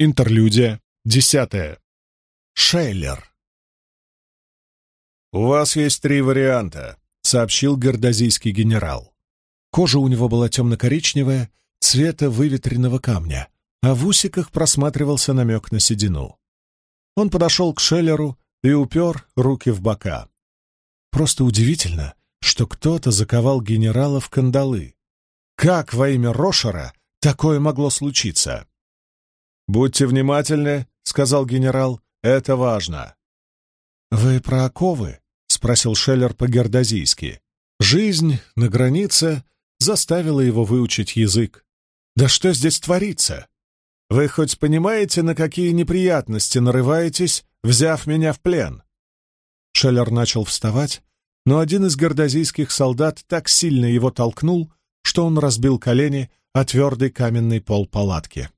Интерлюдия. Десятая. Шейлер. «У вас есть три варианта», — сообщил гордозийский генерал. Кожа у него была темно-коричневая, цвета выветренного камня, а в усиках просматривался намек на седину. Он подошел к Шеллеру и упер руки в бока. Просто удивительно, что кто-то заковал генерала в кандалы. Как во имя Рошера такое могло случиться? «Будьте внимательны», — сказал генерал, — «это важно». «Вы про оковы?» — спросил Шеллер по-гердозийски. Жизнь на границе заставила его выучить язык. «Да что здесь творится? Вы хоть понимаете, на какие неприятности нарываетесь, взяв меня в плен?» Шеллер начал вставать, но один из гордозийских солдат так сильно его толкнул, что он разбил колени о твердый каменный пол палатки.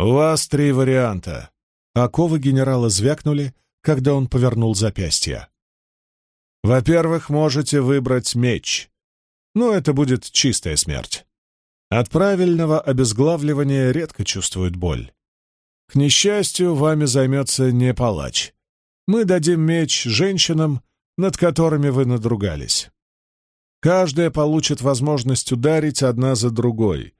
«У вас три варианта». Оковы генерала звякнули, когда он повернул запястье. «Во-первых, можете выбрать меч. Но это будет чистая смерть. От правильного обезглавливания редко чувствуют боль. К несчастью, вами займется не палач. Мы дадим меч женщинам, над которыми вы надругались. Каждая получит возможность ударить одна за другой,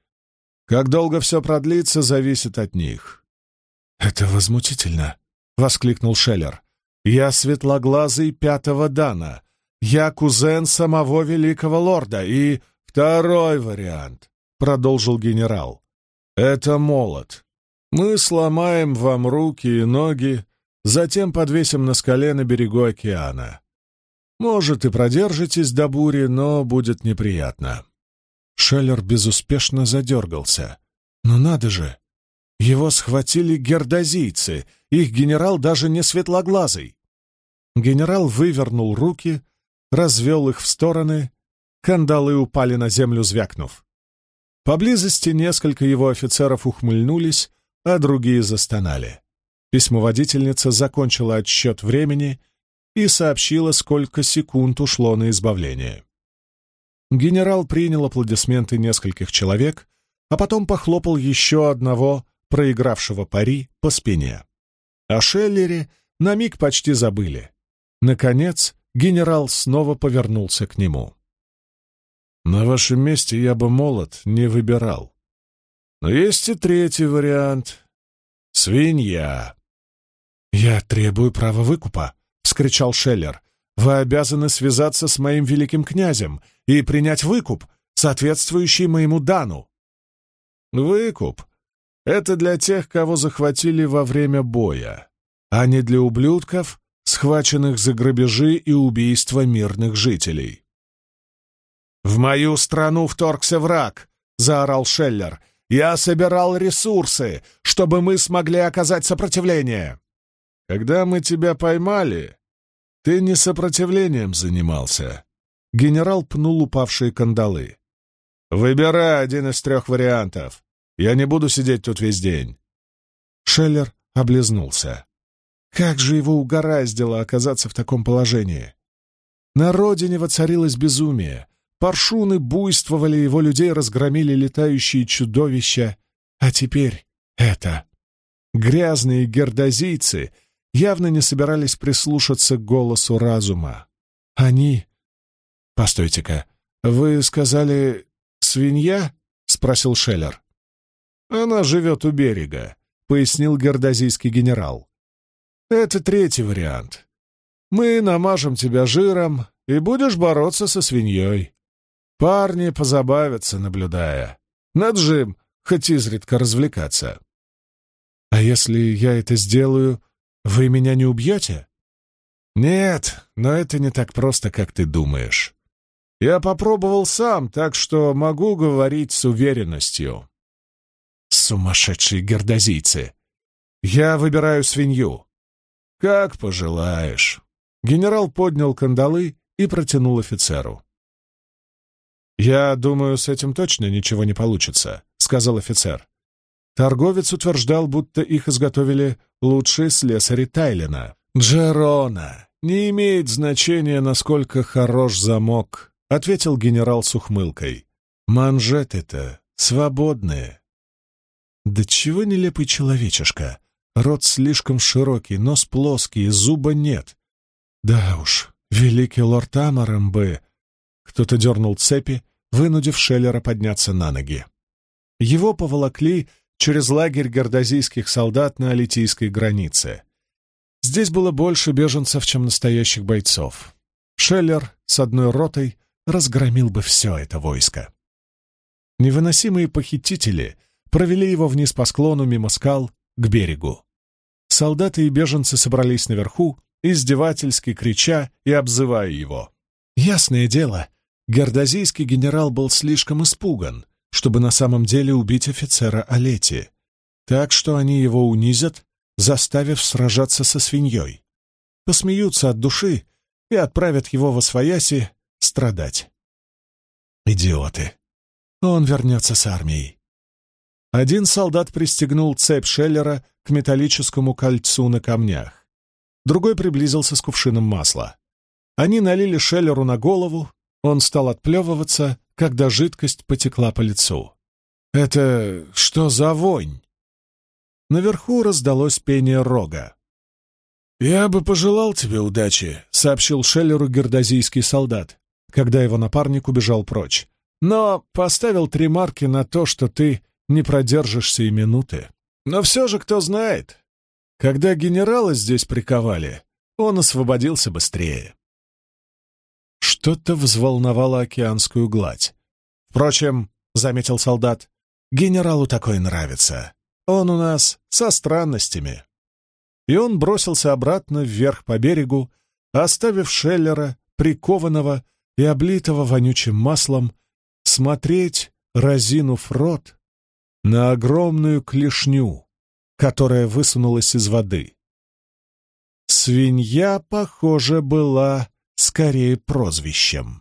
как долго все продлится, зависит от них. «Это возмутительно!» — воскликнул Шеллер. «Я светлоглазый пятого Дана. Я кузен самого великого лорда. И второй вариант», — продолжил генерал. «Это молот. Мы сломаем вам руки и ноги, затем подвесим на скале на берегу океана. Может, и продержитесь до бури, но будет неприятно. Шеллер безуспешно задергался. «Ну надо же! Его схватили гердозийцы, их генерал даже не светлоглазый!» Генерал вывернул руки, развел их в стороны, кандалы упали на землю, звякнув. Поблизости несколько его офицеров ухмыльнулись, а другие застонали. Письмоводительница закончила отсчет времени и сообщила, сколько секунд ушло на избавление. Генерал принял аплодисменты нескольких человек, а потом похлопал еще одного, проигравшего пари, по спине. О Шеллере на миг почти забыли. Наконец, генерал снова повернулся к нему. «На вашем месте я бы молот не выбирал. Но есть и третий вариант. Свинья». «Я требую права выкупа», — вскричал Шеллер. Вы обязаны связаться с моим великим князем и принять выкуп, соответствующий моему дану». «Выкуп — это для тех, кого захватили во время боя, а не для ублюдков, схваченных за грабежи и убийства мирных жителей». «В мою страну вторгся враг!» — заорал Шеллер. «Я собирал ресурсы, чтобы мы смогли оказать сопротивление!» «Когда мы тебя поймали, «Ты не сопротивлением занимался». Генерал пнул упавшие кандалы. «Выбирай один из трех вариантов. Я не буду сидеть тут весь день». Шеллер облизнулся. Как же его угораздило оказаться в таком положении? На родине воцарилось безумие. Паршуны буйствовали, его людей разгромили летающие чудовища. А теперь это. Грязные гердозийцы явно не собирались прислушаться к голосу разума. Они... «Постойте-ка, вы сказали «свинья»?» — спросил Шеллер. «Она живет у берега», — пояснил гордозийский генерал. «Это третий вариант. Мы намажем тебя жиром, и будешь бороться со свиньей. Парни позабавятся, наблюдая. Над Джим, хоть изредка развлекаться». «А если я это сделаю, вы меня не убьете? Нет, но это не так просто, как ты думаешь. Я попробовал сам, так что могу говорить с уверенностью. Сумасшедшие гердозийцы! Я выбираю свинью. Как пожелаешь. Генерал поднял кандалы и протянул офицеру. «Я думаю, с этим точно ничего не получится», — сказал офицер. Торговец утверждал, будто их изготовили лучшие слесари Тайлина. «Джерона! Не имеет значения, насколько хорош замок», — ответил генерал с ухмылкой. «Манжеты-то свободные». Да чего нелепый человечишка. Рот слишком широкий, нос плоский, зуба нет. Да уж, великий лорд Амаром бы... Кто-то дернул цепи, вынудив Шеллера подняться на ноги. Его поволокли через лагерь гордозийских солдат на алитийской границе. Здесь было больше беженцев, чем настоящих бойцов. Шеллер с одной ротой разгромил бы все это войско. Невыносимые похитители провели его вниз по склону мимо скал к берегу. Солдаты и беженцы собрались наверху, издевательски крича и обзывая его. Ясное дело, гордозийский генерал был слишком испуган, чтобы на самом деле убить офицера Олети, так что они его унизят, заставив сражаться со свиньей. Посмеются от души и отправят его во свояси страдать. Идиоты. Он вернется с армией. Один солдат пристегнул цепь Шеллера к металлическому кольцу на камнях. Другой приблизился с кувшином масла. Они налили Шеллеру на голову, он стал отплевываться, когда жидкость потекла по лицу. «Это что за вонь?» Наверху раздалось пение рога. «Я бы пожелал тебе удачи», — сообщил Шеллеру гердозийский солдат, когда его напарник убежал прочь но поставил три марки на то, что ты не продержишься и минуты. Но все же, кто знает, когда генерала здесь приковали, он освободился быстрее. Что-то взволновало океанскую гладь. Впрочем, — заметил солдат, — генералу такое нравится. Он у нас со странностями. И он бросился обратно вверх по берегу, оставив Шеллера, прикованного и облитого вонючим маслом, смотреть, разинув рот, на огромную клешню, которая высунулась из воды. Свинья, похоже, была скорее прозвищем.